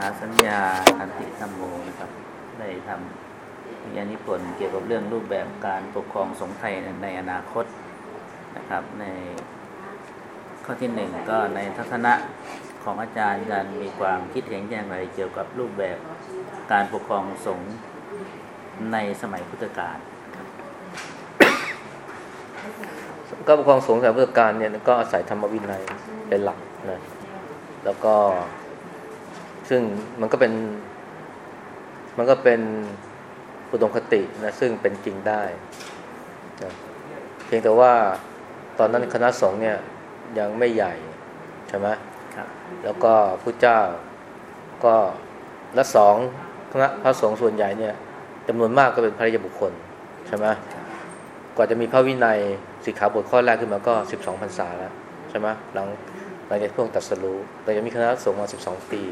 หาสัญญาคันติธรรมโมนะครับ ได้ทำวิญญาณิพนธ์เกี่ยวกับเรื่องรูปแบบการปกครองสงฆ์ไทยในอนาคตนะครับ ในข้อที่หนึ่งก็ในทัศนะของอาจารย์การมีความคิดเห็นอย่างไรเกี่ยวกับรูปแบบการปกครองสงฆ์ในสมัยพุทธกาลก็ปกครองสงฆ์สายพุทธการเนี่ยก็อาศัยธรรมวินัยเป็นหลักนะแล้วก็ ซึ่งมันก็เป็น มันก็เป็นอุดมคตินะซึ่งเป็นจริงได้นะเพียงแต่ว่าตอนนั้นคณะสงฆ์เนี่ยยังไม่ใหญ่ใช่ไหมครับแล้วก็พระเจ้าก็และสองคณะพระสงฆ์ส่วนใหญ่เนี่ยจำนวนมากก็เป็นพระริยบุคคลใช่ไหมกว่าจะมีพระวินัยสิกขาบทข้อแรกขึ้นมาก็12พรรษาแล้วใช่ไหมหลังหลังจากพวกตัดสรู้แต่ยังมีคณะสงฆ์มา12ปี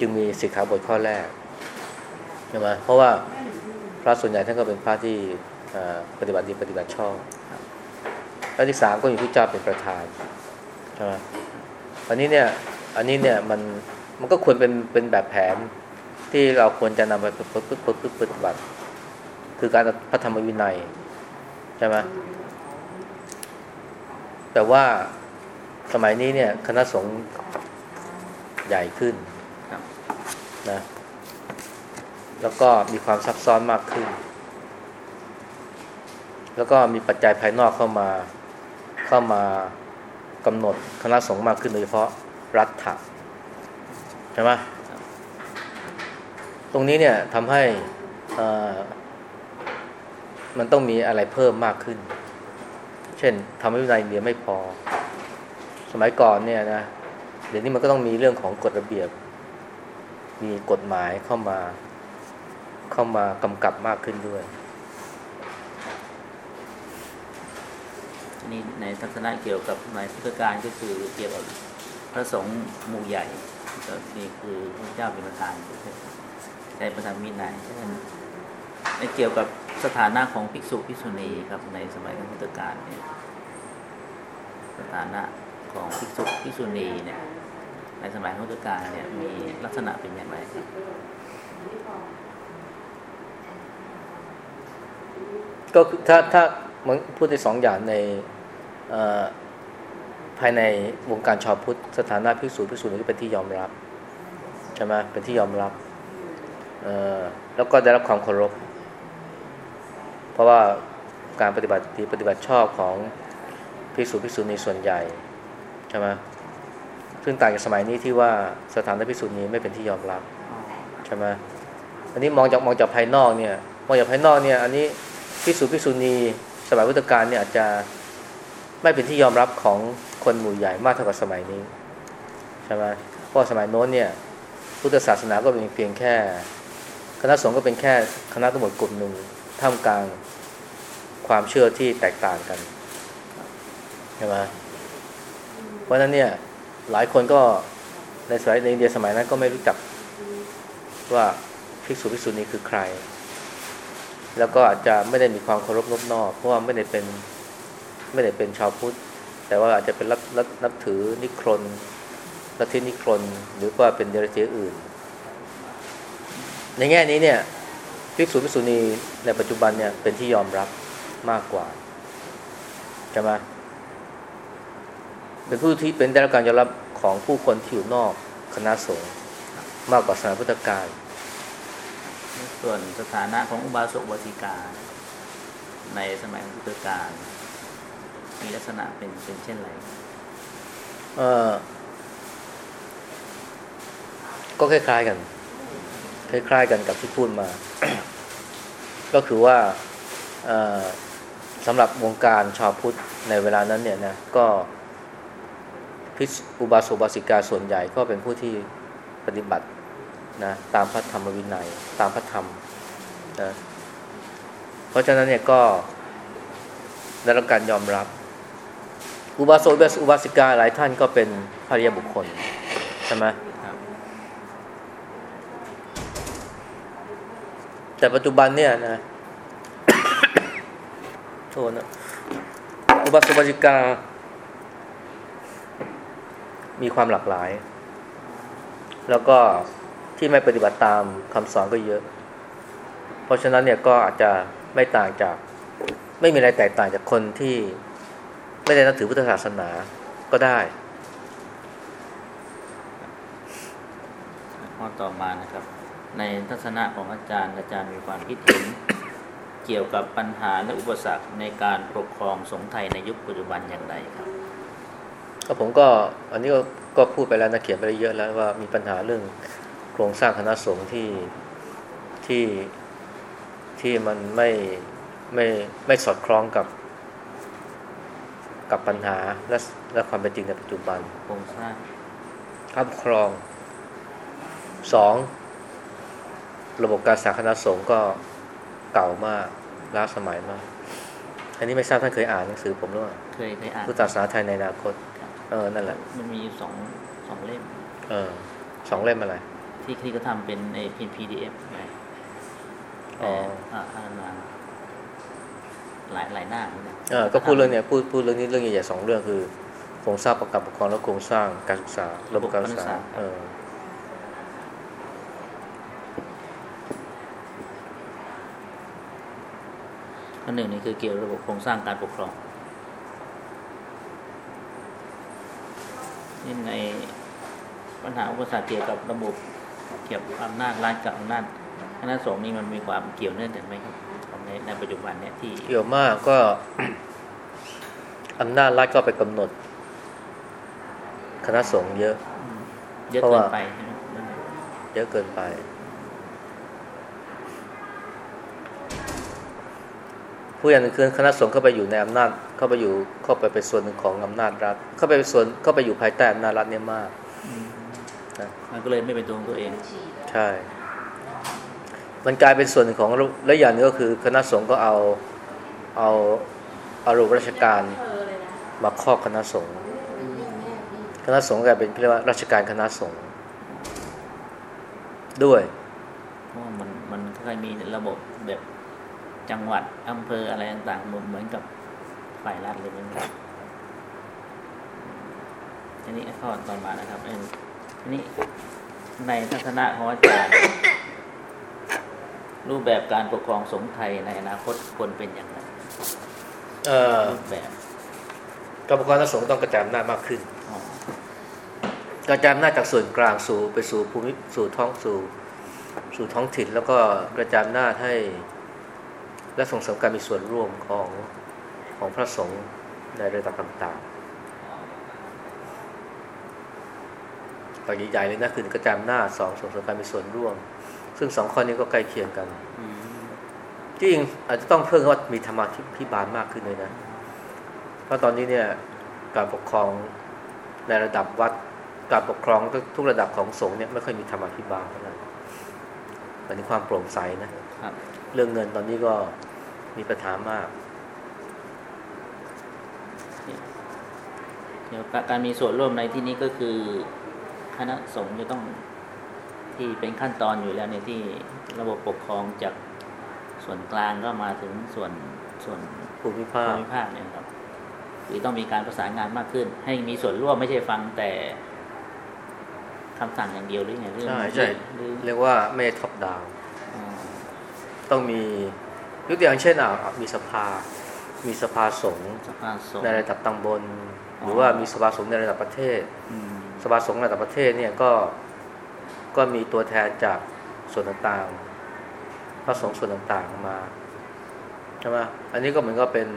จึงมีสิกขาบทข้อแรกใช่ไหมเพราะว่าพระส่วนใหญ่ท่านก็เป็นพระที่ปฏิบัติดีปฏิบัติชอบและที่สามก็มีพระเจ้าเป็นประธานใช่ไหมอันนี้เนี่ยอันนี้เนี่ยมันมันก็ควรเป็นเป็นแบบแผนที่เราควรจะนำไปปฏิบัติปฏิบัติคือการพระธรรมวินัยใช่ไหมแต่ว่าสมัยนี้เนี่ยคณะสงฆ์ใหญ่ขึ้น นะแล้วก็มีความซับซ้อนมากขึ้น แล้วก็มีปัจจัยภายนอกเข้ามาเข้ามากำหนดคณะสงฆ์มากขึ้นโดยเฉพาะรัฐะใช่ไหมตรงนี้เนี่ยทำให้มันต้องมีอะไรเพิ่มมากขึ้น เช่นทำให้วินัยเดียไม่พอ สมัยก่อนเนี่ยนะ เดี๋ยวนี้มันก็ต้องมีเรื่องของกฎระเบียบ มีกฎหมายเข้ามา เข้ามากำกับมากขึ้นด้วยนี่ในทัศนะเกี่ยวกับในพุทธกาลก็คือเกี่ยวกับพระสงฆ์หมู่ใหญ่ก็นี่คือพระเจ้าเป็นประธานใช้ประธานวินัยฉะนั้นในเกี่ยวกับสถานะของภิกษุภิกษุณีครับในสมัยพุทธกาลเนี่ยสถานะของภิกษุภิกษุณีเนี่ย ในสมัยพุทธกาลเนี่ยมีลักษณะเป็นอย่างไรครับก็คือถ้าถ้าเหมือนพูดในสองอย่างในภายในวงการชาวพุทธสถานะภิกษุภิกษุณีก็เป็นที่ยอมรับใช่ไหมเป็นที่ยอมรับแล้วก็ได้รับความเคารพ เพราะว่าการปฏิบัติดีปฏิบัติชอบของภิกษุภิกษุณีส่วนใหญ่ใช่ไหม ซึ่งต่างจากสมัยนี้ที่ว่าสถานะภิกษุณีไม่เป็นที่ยอมรับใช่ไหมอันนี้มองจากมองจากภายนอกเนี่ยมองจากภายนอกเนี่ย อันนี้พิสูจพิสูจนีสมัยพุทธกาลเนี่ยอาจจะไม่เป็นที่ยอมรับของคนหมู่ใหญ่มากเท่ากับสมัยนี้ใช่ไหมเพราะสมัยโน้นเนี่ย พุทธศาสนาก็เป็นเพียงแค่ คณะสงฆ์ก็เป็นแค่คณะทั้งหมดกลุ่มหนึ่งท่ามกลางความเชื่อที่แตกต่างกันใช่ไหมเพราะฉะนั้นเนี่ย หลายคนก็ในสมัยในอินเดียสมัยนั้นก็ไม่รู้จักว่าภิกษุภิกษุณีคือใคร แล้วก็อาจจะไม่ได้มีความเคารพนอบนอบเพราะว่าไม่ได้เป็นไม่ได้เป็นชาวพุทธ แต่ว่าอาจจะเป็นรับรับนับถือนิครนลัทธินิครนหรือว่าเป็นเดรัจฉีอื่น ในแง่นี้เนี่ยภิกษุภิกษุณีในปัจจุบันเนี่ยเป็นที่ยอมรับมากกว่าใช่ไหม เป็นผู้ที่เป็นได้รับการยอมรับของผู้คนที่อยู่นอกคณะสงฆ์มากกว่าสมัยพุทธกาลส่วนสถานะของอุบาสกอุบาสิกา ในสมัยพุทธกาลมีลักษณะเป็นเป็นเช่นไรเออก็คล้ายๆกัน คล้าย ๆ กันกับที่พูดมา ก็คือว่าเอ่อสำหรับวงการชาวพุทธในเวลานั้นเนี่ยนะก็ พิอุบาสกอุบาสิกาส่วนใหญ่ก็เป็นผู้ที่ปฏิบัตินะตามพระธรรมวินัย ตามพระธรรมนะเพราะฉะนั้นเนี่ยก็ได้รับการยอมรับ อุบาสกอุบาสิกาหลายท่านก็เป็นพระริยบุคคลใช่ไหมแต่ปัจจุบันเนี่ยนะโทษนะอุบาสกอุบาสิกา มีความหลากหลาย แล้วก็ที่ไม่ปฏิบัติตามคำสอนก็เยอะ เพราะฉะนั้นเนี่ยก็อาจจะไม่ต่างจาก ไม่มีอะไรแตกต่างจากคนที่ไม่ได้นับถือพุทธศาสนาก็ได้ข้อต่อมานะครับ ในทัศนะของอาจารย์ อาจารย์มีความคิดเห็นเกี่ยวกับปัญหาและอุปสรรคในการปกครองสงฆ์ไทยในยุคปัจจุบันอย่างไรครับ ก็ผมก็อันนี้ก็ก็พูดไปแล้วนะเขียนไปเยอะแล้วว่ามีปัญหาเรื่องโครงสร้างคณะสงฆ์ที่ที่ที่มันไม่ไม่ไม่สอดคล้องกับกับปัญหาและและความเป็นจริงในปัจจุบันโครงสร้างครอบครองสองระบบการสร้างคณะสงฆ์ก็เก่ามากล้าสมัยมาก อันนี้ไม่ทราบท่านเคยอ่านหนังสือผมหรือเปล่าเคยเคยอ่านพุทธศาสนาไทยในอนาคตเออนั่นแหละ มันมีอยู่สองสองเล่ม เออสองเล่มอะไร ที่ที่ก็ทำเป็นในพิมพ์ PDF ไงอ๋อแต่อ่าอ่านมาหลายหลายหน้าเหมือนกันเออก็พูดเรื่องเนี้ยพูดพูดเรื่องนี้เรื่องใหญ่ๆสองเรื่องคือโครงสร้างประกับปกครองและโครงสร้างการศึกษาระบบการศึกษาเอออันหนึ่งนี่คือเกี่ยวกับระบบโครงสร้างการปกครอง นี่ในปัญหาอุปสรรคเกี่ยวกับระบบเกี่ยวกับอำนาจรัฐกับอำนาจคณะสงฆ์นี่มันมีความเกี่ยวเนื่องกันไหมครับของในในปัจจุบันเนี่ยที่เกี่ยวมากก็อำนาจรัฐก็ไปกำหนด คณะสงฆ์เยอะ เยอะเพราะเกิว่านไปใช่ไหมเยอะเกินไป ผู้อย่างหนึ่งคือคณะสงฆ์เข้าไปอยู่ในอำนาจเข้าไปอยู่เข้าไปเป็นส่วนหนึ่งของอำนาจรัฐ เข้าไปเป็นส่วนเข้าไปอยู่ภายใต้อำนาจรัฐเนี่ยมากนะมันก็เลยไม่เป็นตัวของตัวเอง ใช่ มันกลายเป็นส่วนหนึ่งของระและอย่างหนึงก็คือ คณะสงฆ์ก็เอาเอาเอาระบบราชการมาครอบคณะสงฆ์คณะสงฆ์กลายเป็นเรียกว่าราชการคณะสงฆ์ด้วยเพราะว่ามันมันเคยมีระบบแบบ จังหวัดอำเภออะไรต่างๆเหมือนเหมือนกับฝ่ายรัฐเลยเหมือนกันอันนี้ข้อต่อมานะครับอันอันนี้ในทัศนะของอาจารย์รูปแบบการปกครองสงฆ์ไทยในอนาคตควรเป็นอย่างไรเอ่อรูปแบบกรรมการคณะสงฆ์ต้องกระจายอำนาจมากขึ้นอ๋อกระจายอำนาจจากส่วนกลางสู่ไปสู่ภูมิสู่ท้องสู่ สู่ท้องถิ่น แล้วก็กระจายอำนาจให้ และส่งเสริมการมีส่วนร่วมของของพระสงฆ์ในระดับต่างๆต่อใหญ่ๆเลยนะคือกระจายอำนาจสองส่งเสริมการมีส่วนร่วม ซึ่งสองข้อนี้ก็ใกล้เคียงกันอืมที่จริงอาจจะต้องเพิ่มว่ามีธรรมาภิบาลมากขึ้นเลยนะ เพราะตอนนี้เนี่ยการปกครองในระดับวัดการปกครองทุกระดับของสงฆ์เนี่ยไม่ค่อยมีธรรมาภิบาลเท่าไหร่อันนี้ความโปร่งใสนะครับ เรื่องเงินตอนนี้ก็มีปัญหามากเดี๋ยวการมีส่วนร่วมในที่นี้ก็คือคณะสงฆ์จะต้องที่เป็นขั้นตอนอยู่แล้วในที่ระบบปกครองจากส่วนกลางก็มาถึงส่วนส่วนภูมิภาภูคมิภาคเนี่ยครับคือต้องมีการประสานงานมากขึ้น ให้มีส่วนร่วมไม่ใช่ฟังแต่คำสั่งอย่างเดียวหรือไงเรื่องใช่ใช่หรือเรียกว่าไม่ท็อปดาวอ๋อ ต้องมียกตัวอย่างเช่นอะมีสภา มีสภาสงฆ์สภาสงฆ์ในระดับตำบล หรืออว่ามีสภาสงฆ์ในระดับประเทศอืมสภาสงฆ์ระดับประเทศเนี่ยก็ก็มีตัวแทนจากส่วนต่างๆพระสงฆ์ส่วนต่างๆมาใช่ไหมอันนี้ก็เหมือนก็เป็น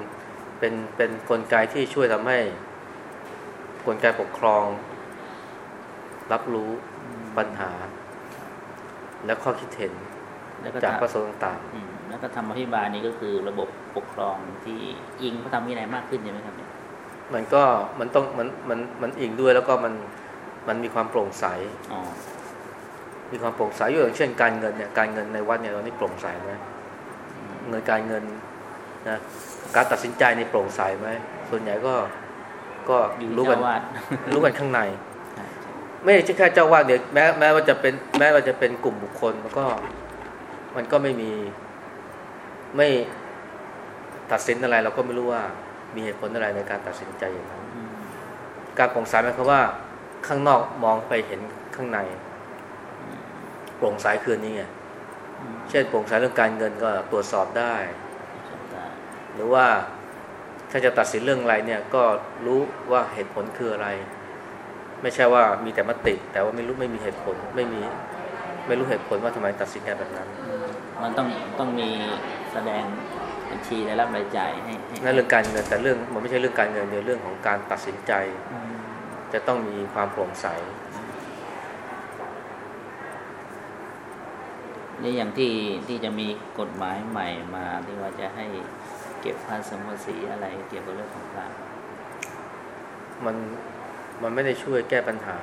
เป็นเป็นกลไกที่ช่วยทำให้กลไกปกครอง รับรู้ปัญหา และข้อคิดเห็นแล้วก็ จากทำพระสงฆ์ต่างอืมแล้วก็ธรรมพิบาลนี้ก็คือระบบปกครองที่อิงพระธรรมวินัยมากขึ้นใช่ไหมครับเนี่ยๆมันก็มันต้องมันมันมันอิงด้วยแล้วก็มันมันมีความโปร่งใสอ๋อมีความโปร่งใสอยู่อย่างเช่นการเงินเนี่ยการเงินในวัดเนี่ยตอนนี้โปร่งใสไหมเงินการเงินนะการตัดสินใจในโปร่งใสไหมส่วนใหญ่ก็ก็อยู่รู้ที่กันเจ้าวาดรู้กันข้างในใช่ใช่ไม่ใช่แค่เจ้าวาดเดียวแม้แม้ว่าจะเป็นแม้ว่าจะเป็นกลุ่มบุคคลมันก็ มันก็ไม่มีไม่ตัดสินอะไร เราก็ไม่รู้ว่ามีเหตุผลอะไรในการตัดสินใจอย่างนั้นอืมการโปร่งใสหมายความว่า ข้างนอกมองไปเห็นข้างในโปร่งใสคืนนี้ไงเช่นโปร่งใสเรื่องการเงินก็ตรวจสอบได้ หรือว่าถ้าจะตัดสินเรื่องอะไรเนี่ยก็รู้ว่าเหตุผลคืออะไร ไม่ใช่ว่ามีแต่มติ แต่ว่าไม่รู้ไม่มีเหตุผลไม่มี ไม่รู้เหตุผลว่าทำไมตัดสินใจแบบนั้น มันต้องต้องมีแสดงบัญชีรายรับรายจ่ายให้ให้นั่นเรื่องการเงินแต่เรื่องมันไม่ใช่เรื่องการเงินเนี่ยเรื่องของการตัดสินใจอืมจะต้องมีความโปร่งใสนี่อย่างที่ที่จะมีกฎหมายใหม่มาที่ว่าจะให้เก็บภาษีภาษีอะไรเกี่ยวกับเรื่องของการมันมันไม่ได้ช่วยแก้ปัญหา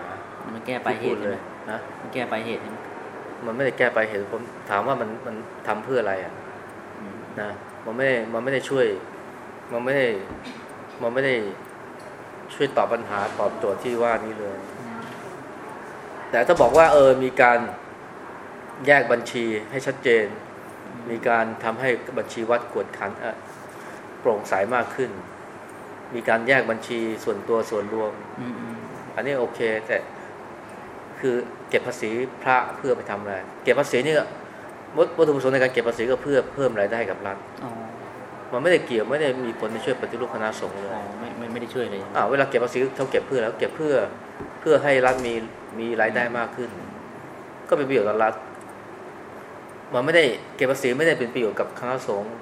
มันแก้ปลายเหตุที่พูดใช่เลไหมยนะมันแก้ปลายเหตุใช่ไหม มันไม่ได้แก้ไปลายเหตุผมถามว่ามันมันทำเพื่ออะไรอะอืมนะมันไม่ได้มันไม่ได้ช่วย มันไม่ได้มันไม่ได้ช่วยตอบปัญหาตอบโจทย์ที่ว่านี้เลย แต่ถ้าบอกว่า เออมีการแยกบัญชีให้ชัดเจน มีการทำให้บัญชีวัดกวดขันเอ่อโปร่งใสมากขึ้น มีการแยกบัญชีส่วนตัวส่วนรวมอืมอืมอันนี้โอเค แต่คือเก็บภาษีพระเพื่อไปทำอะไรเก็บภาษีนี่ก็วัตวัตถุประสงค์ในการเก็บภาษีก็เพื่อเพิ่มรายได้ให้กับรัฐอ๋อมันไม่ได้เกี่ยวไม่ได้มีผลในช่วยปฏิรูปคณะสงฆ์เลยอ๋อไม่ไม่ไม่ได้ช่วยเลยอ่าเวลาเก็บภาษีเขาเก็บเพื่อแล้วเก็บเพื่อเพื่อให้รัฐมีมีรายได้มากขึ้น ก็เป็นประโยชน์กับรัฐมันไม่ได้เก็บภาษีไม่ได้เป็นประโยชน์กับคณะสงฆ์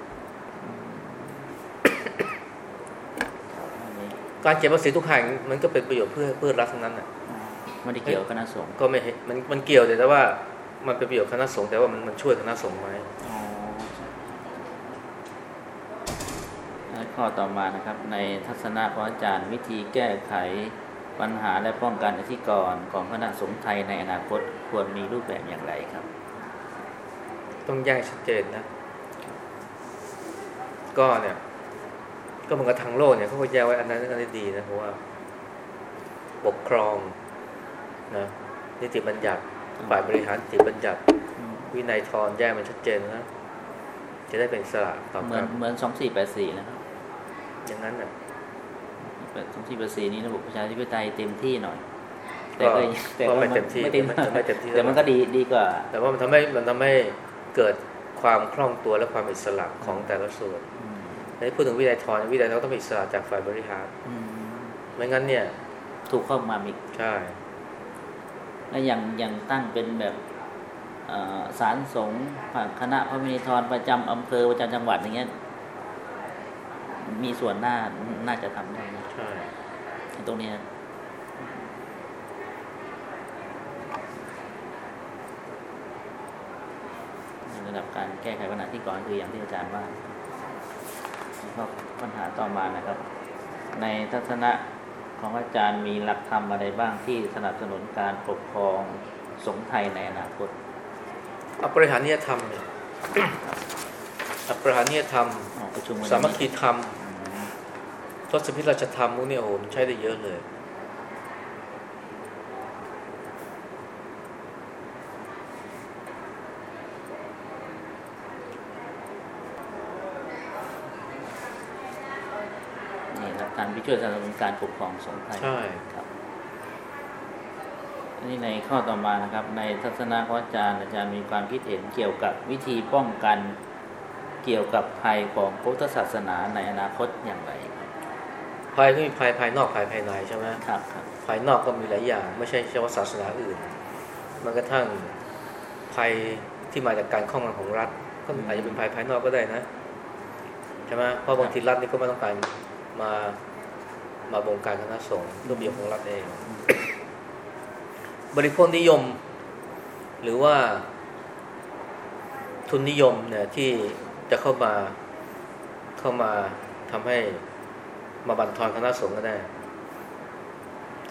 อันนี้การเก็บภาษีทุกแห่งมันก็เป็นประโยชน์เพื่อเพื่อรัฐทั้งนั้นน่ะอ๋อ ไม่ได้เกี่ยวกับคณะสงฆ์ก็ไม่เห็นมันมันเกี่ยวแต่ว่ามันเป็นประโยชน์คณะสงฆ์แต่ว่ามันมันช่วยคณะสงฆ์ไหมอ๋อแล้วข้อต่อมานะครับ ในทัศนะของอาจารย์วิธีแก้ไขปัญหาและป้องกันอธิกรณ์ของคณะสงฆ์ไทยในอนาคตควรมีรูปแบบอย่างไรครับ ต้องแยกชัดเจนนะ ก็เนี่ย ก็เหมือนกับทางโลกเนี่ยเขาก็แยกไว้อันนั้นอันนี้ดีนะเพราะว่า ปกครอง นะนิติบัญญัติฝ่ายบริหารนิติบัญญัติ วินัยทรแยกมันชัดเจนนะจะได้เป็นอิสระต่อเหมืกัอนนเหมือนสองสี่แปดสี่นะครับอย่างนั้นน่ะสองสี่แปดสี่นี้ระบบประชาธิปไตยเต็มที่หน่อย แต่ก็ก็แต่ก็ก็ไม่เต็มที่ไม่เต็มมันจะไม่เต็มที่แต่มันก็ดีดีกว่า แต่ว่ามันทำให้มันทำให้เกิดความคล่องตัวและความอิสระของแต่ละส่วนอืมในพูดถึงวินัยทรวินัยทรต้องเป็นอิสระจากฝ่ายบริหารอืมไม่งั้นเนี่ย ถูกเข้ามาอีกใช่ แล้วอย่างอย่างตั้งเป็นแบบเอ่อศาลสงฆ์ผ่านคณะพระมินิธรประจำอำเภอประจำจังหวัดอย่างเงี้ยมีส่วนหน้าน่าจะทำได้นะใช่ไอ้ตรงเนี้ยในระดับการแก้ไขปัญหาที่ก่อนคืออย่างที่อาจารย์ว่าแล้วก็ปัญหาต่อมานะครับ ในทัศนะ ของอาจารย์มีหลักธรรมอะไรบ้างที่สนับสนุนการปกครองสงฆ์ไทยในอนาคตอัปริหานิยธรรมเนี่ยอัปริหานิยธรรมออกประชุมวันนี้สามัคคีธรรมอืมทศพิธราชธรรมพวกเนี้โอ้โหมันใช้ได้เยอะเลย นี่หลักการที่ ช่วยสนับสนุนการปกครองสงฆ์ไทยใช่ครับอันนี้ในข้อต่อมานะครับ ในทัศนะของอาจารย์อาจารย์มีความคิดเห็นเกี่ยวกับวิธีป้องกันเกี่ยวกับภัยของพุทธศาสนาในอนาคตอย่างไรครับภายก็มีภายภายนอกภายภายในใช่ไหมครับครับภายนอกก็มีหลายอย่าง ไม่ใช่เฉพาะศาสนาอื่นมันกระทั่งภัยที่มาจากการข้องงานของรัฐ ก็อาจจะเป็นภัยภายนอกก็ได้นะใช่ไหมเพราะบางทีรัฐนี่ก็ไม่ต้องการมา มาบงการคณะสงฆ์ด้วยประโยชน์ของรัฐเอง บริโภคนิยม หรือว่าทุนนิยมเนี่ยที่จะเข้ามาเข้ามาทำให้มาบั่นทอนคณะสงฆ์ก็ได้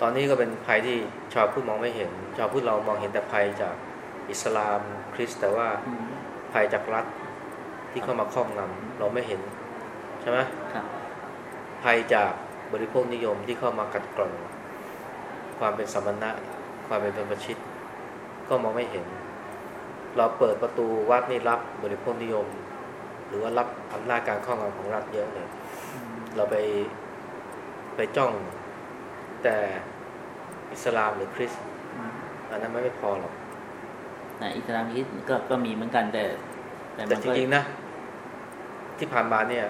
ตอนนี้ก็เป็นภัยที่ชาวพุทธมองไม่เห็น ชาวพุทธเรามองเห็นแต่ภัยจากอิสลามคริสต์แต่ว่าอืมภัยจากรัฐที่เข้ามาครอบงำเราไม่เห็น ใช่ไหมครับภัยจาก บริโภคนิยมที่เข้ามากัดกร่อนความเป็นสมณะ ความเป็นบรรพชิต ก็มองไม่เห็น เราเปิดประตูวัดนี่รับบริโภคนิยม หรือว่ารับอำนาจการครอบงำของรัฐเยอะเลยอืมเราไปไปจ้องแต่อิสลามหรือคริสต์อืมอันนั้นไม่พอหรอกนะอิสลามฮิตก็ก็มีเหมือนกันแต่ แต่แต่มันจก็ริงๆนะ ที่ผ่านมาเนี่ย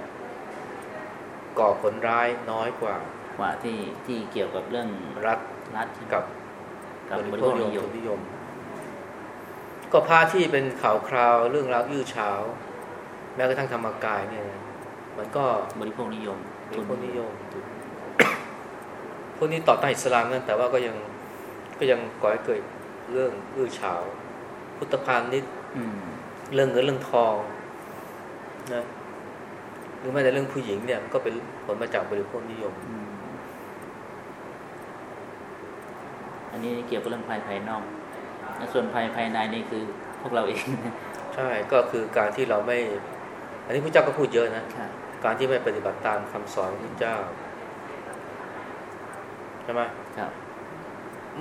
ก่อผลร้ายน้อยกว่า กว่าที่ที่เกี่ยวกับเรื่องรัฐรัฐใช่ไหมกับ กับบริบริโภโภคคนินิยยมมนิยม ก็พระที่เป็นข่าวคราวเรื่องราวอื้อฉาวแม้กระทั่งธรรมกายเนี่ยนะมันก็บริโภคนิยมบริโภคนิยมพวกนี้ต่อต้านอิสลามนั่นแต่ว่าก็ยังก็ยังก่อให้เกิดเรื่องอื้อฉาวพุทธพาณิชย์อืมเรื่องเงินเรื่องทองนะ หรือแม้แต่เรื่องผู้หญิงเนี่ยก็เป็นผลมาจากบริโภคนิยมอืมอันนี้เกี่ยวกับเรื่องภัยภายนอกและส่วนภัยภายในนี่คือพวกเราเอง ใช่ก็คือการที่เราไม่ อันนี้พระเจ้าก็พูดเยอะนะครับการที่ไม่ปฏิบัติตามคำสอนของพระเจ้าใช่ไหมครับ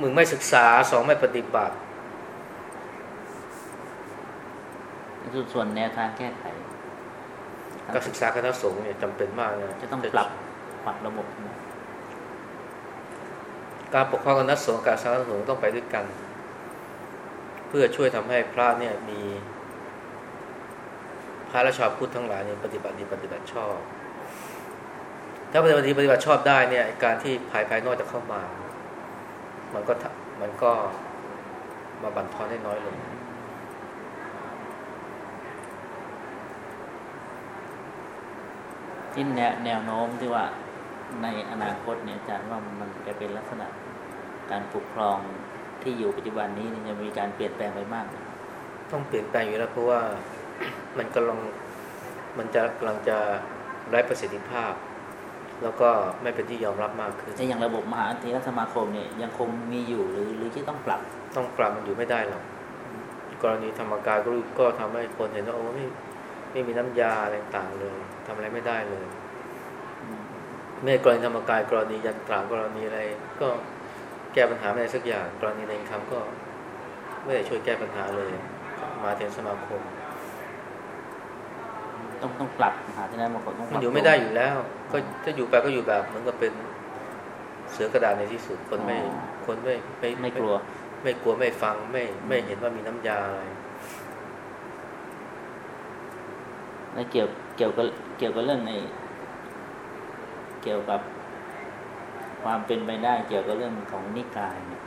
มึงไม่ศึกษาสองไม่ปฏิบัติส่วนแนวทางแก้ไข การศึกษาคณะสงฆ์เนี่ยจำเป็นมากนะจะต้องปรับปรับระบบนะการปกครองคณะสงฆ์การศึกษาคณะสงฆ์ต้องไปด้วยกัน เพื่อช่วยทำให้พระเนี่ยมีพระและชาวพุทธทั้งหลายเนี่ยปฏิบัติดีปฏิบัติชอบ ถ้าปฏิบัติดีปฏิบัติชอบได้เนี่ยไอ้การที่ภายภายนอกจะเข้ามา มันก็ทะมันก็มาบั่นทอนได้น้อยลง ที่แนวแนวโน้มที่ว่าในอนาคตเนี่ยอาจารย์ว่ามันจะเป็นลักษณะการปกครองที่อยู่ปัจจุบันนี้เนี่ยจะมีการเปลี่ยนแปลงไปมากนะต้องเปลี่ยนแปลงอยู่แล้วเพราะว่ามันกำลังมันจะกำลังจะไร้ประสิทธิภาพ แล้วก็ไม่เป็นที่ยอมรับมากขึ้นแต่อย่างระบบมหาเถรสมาคมเนี่ยยังคงมีอยู่หรือหรือที่ต้องปรับ ต้องปรับมันอยู่ไม่ได้หรอกกรณีธรรมกายก็รู้ก็ทำให้คนเห็นว่าโอ้ไม่ ไม่มีน้ำยาอะไรต่างๆเลยทำอะไรไม่ได้เลยไม่กรณีธรรมกายกรณียันตรากรณีอะไร ก็แก้ปัญหาไม่ได้สักอย่าง กรณีในคำก็ไม่ได้ช่วยแก้ปัญหาเลย มาเถรสมาคม ต้องต้องปรับมหาเถรสมาคมต้องปมันรับอยู่ไม่ได้อยู่แล้ว ก็ถ้าอยู่ไปก็อยู่แบบเหมือนกับเป็นเสือกระดาษในที่สุดคนไม่คนไม่ไม่ไม่กลัว ไม่กลัวไม่ฟังไม่ไม่เห็นว่ามีน้ำยาอะไร และเกี่ยวเกี่ยวกับเกี่ยวกับเรื่องใน เกี่ยวกับความเป็นไปได้เกี่ยวกับเรื่องของนิกายเนี่ย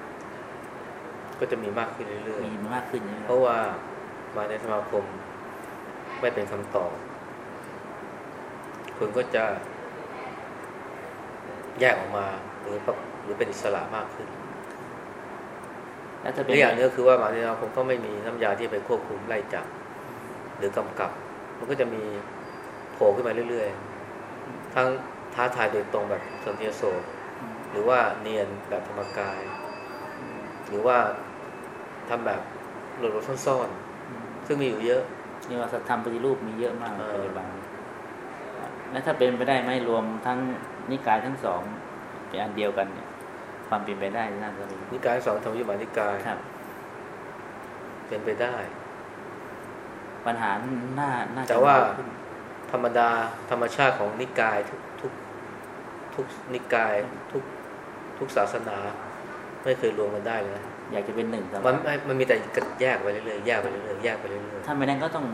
ก็จะมีมากขึ้นเรื่อยมีมากขึ้นใช่ไหมๆเพราะว่ามาในสมาคมไม่เป็นคำตอบคนก็จะแยกออกมาหรือปะหรือเป็นอิสระมากขึ้นแล้วถ้าหเป็รืนออย่างหนึงก็คือว่ามาในสมาคมก็ไม่มีน้ำยาที่ไปควบคุมไล่จับหรือกำกับ มันก็จะมีโผล่ขึ้นมาเรื่อยๆ ทั้งท้าทายโดยตรงแบบสนธิโสดหรือว่าเนียนแบบธรรมกาย หรือว่าทำแบบหลบๆซ่อนๆ ซึ่งมีอยู่เยอะนี่ว่าสัตธรรมปฏิรูปมีเยอะมากเออปัจจุบันและถ้าเป็นไปได้ไหมรวมทั้งนิกายทั้งสองเป็นอันเดียวกันเนี่ย ความเป็นไปได้น่าจะมีนิกายสองธรรมยุบานิกายครับ เป็นไปได้ ปัญหาหน้าน่าจะแต่ว่าเบขึ้นธรรมดาธรรมชาติของนิกายทุกทุกทุกนิกายทุกทุกศาสนา ไม่เคยรวมกันได้เลยนะอยากจะเป็นหนึ่งแต่มัว่านไม่มันมีแต่แยกไปเรื่อยๆแยกไปเรื่อยๆแยกไปเรื่อยถ้าไม่นั้นก็ต้อง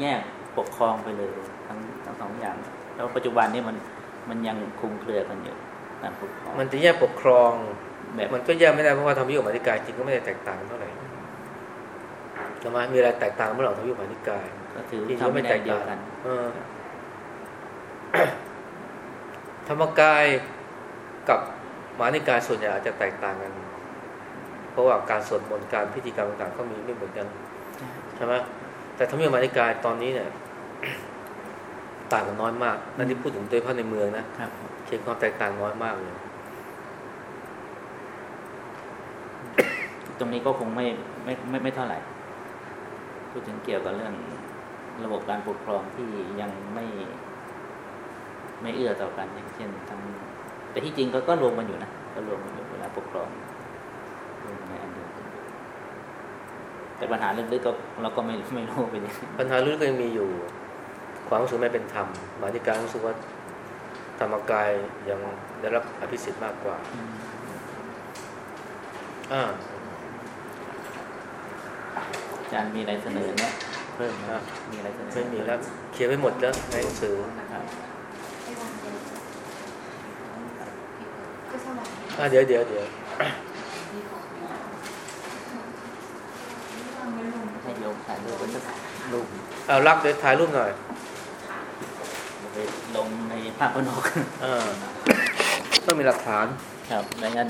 แยกปกครองไปเลยทั้งทั้งสองอย่าง แล้วปัจจุบันนี้มันมันยังคลุมเครือกันอยู่การปกครองๆมันจะแยกปกครองแบบมันก็แยกไม่ได้เพราะว่าธรรมยุบานิกายจริงก็ไม่ได้แตกต่างกันเท่าไหร่ ทำไมมีอะไรแตกต่างเมื่อหลังธรรมยุบานิกายก็ถือจริงๆทำไม่ไม่แตได้กเดียวต่างกันเออธรรมกายกับมหานิกายส่วนใหญ่อาจจะแตกต่างกัน เพราะว่าการสวดมนต์การพิธีกรรมต่างๆก็มีไม่เหมือนกันใช่ไหมแต่ธรรมยุบานิกายตอนนี้เนี่ยต่างกันน้อยมากนั่นที่พูดถึงโดยเฉพาะในเมืองนะครับเห็นความแตกต่างน้อยมากเลยตรงนี้ก็คงไม่ไม่ไม่ไม่เท่าไหร่ พูดถึงเกี่ยวกับเรื่องระบบการปกครองที่ยังไม่ ไม่เอื้อต่อกันอย่างเช่นทางแต่ที่จริงก็ก็รวมกันอยู่นะก็รวมกันอยู่เวลาปกครองรวมในอันเดียวกันแต่ปัญหาลึกๆก็เราก็ไม่ไม่รู้ไปเนี่ยปัญหาลึกก็ยังมีอยู่ ความรู้สึกไม่เป็นธรรมมหานิกายรู้สึกว่าธรรมกายยังได้รับอภิสิทธิ์มากกว่าอ่า อาจารย์มีอะไรเสนอไหมเพิ่มไหมครับมีอะไรเสนอไม่มีแล้วเขียนไปหมดแล้วในหนังสือครับอะเดี๋ยวเดี๋ยวเดี๋ยวให้โยมถ่ายรูปไว้สักรูปเอารักเดี๋ยวถ่ายรูปหน่อยไปลงในภาพพนกเออต้องมีหลักฐาน ครับไม่งั้น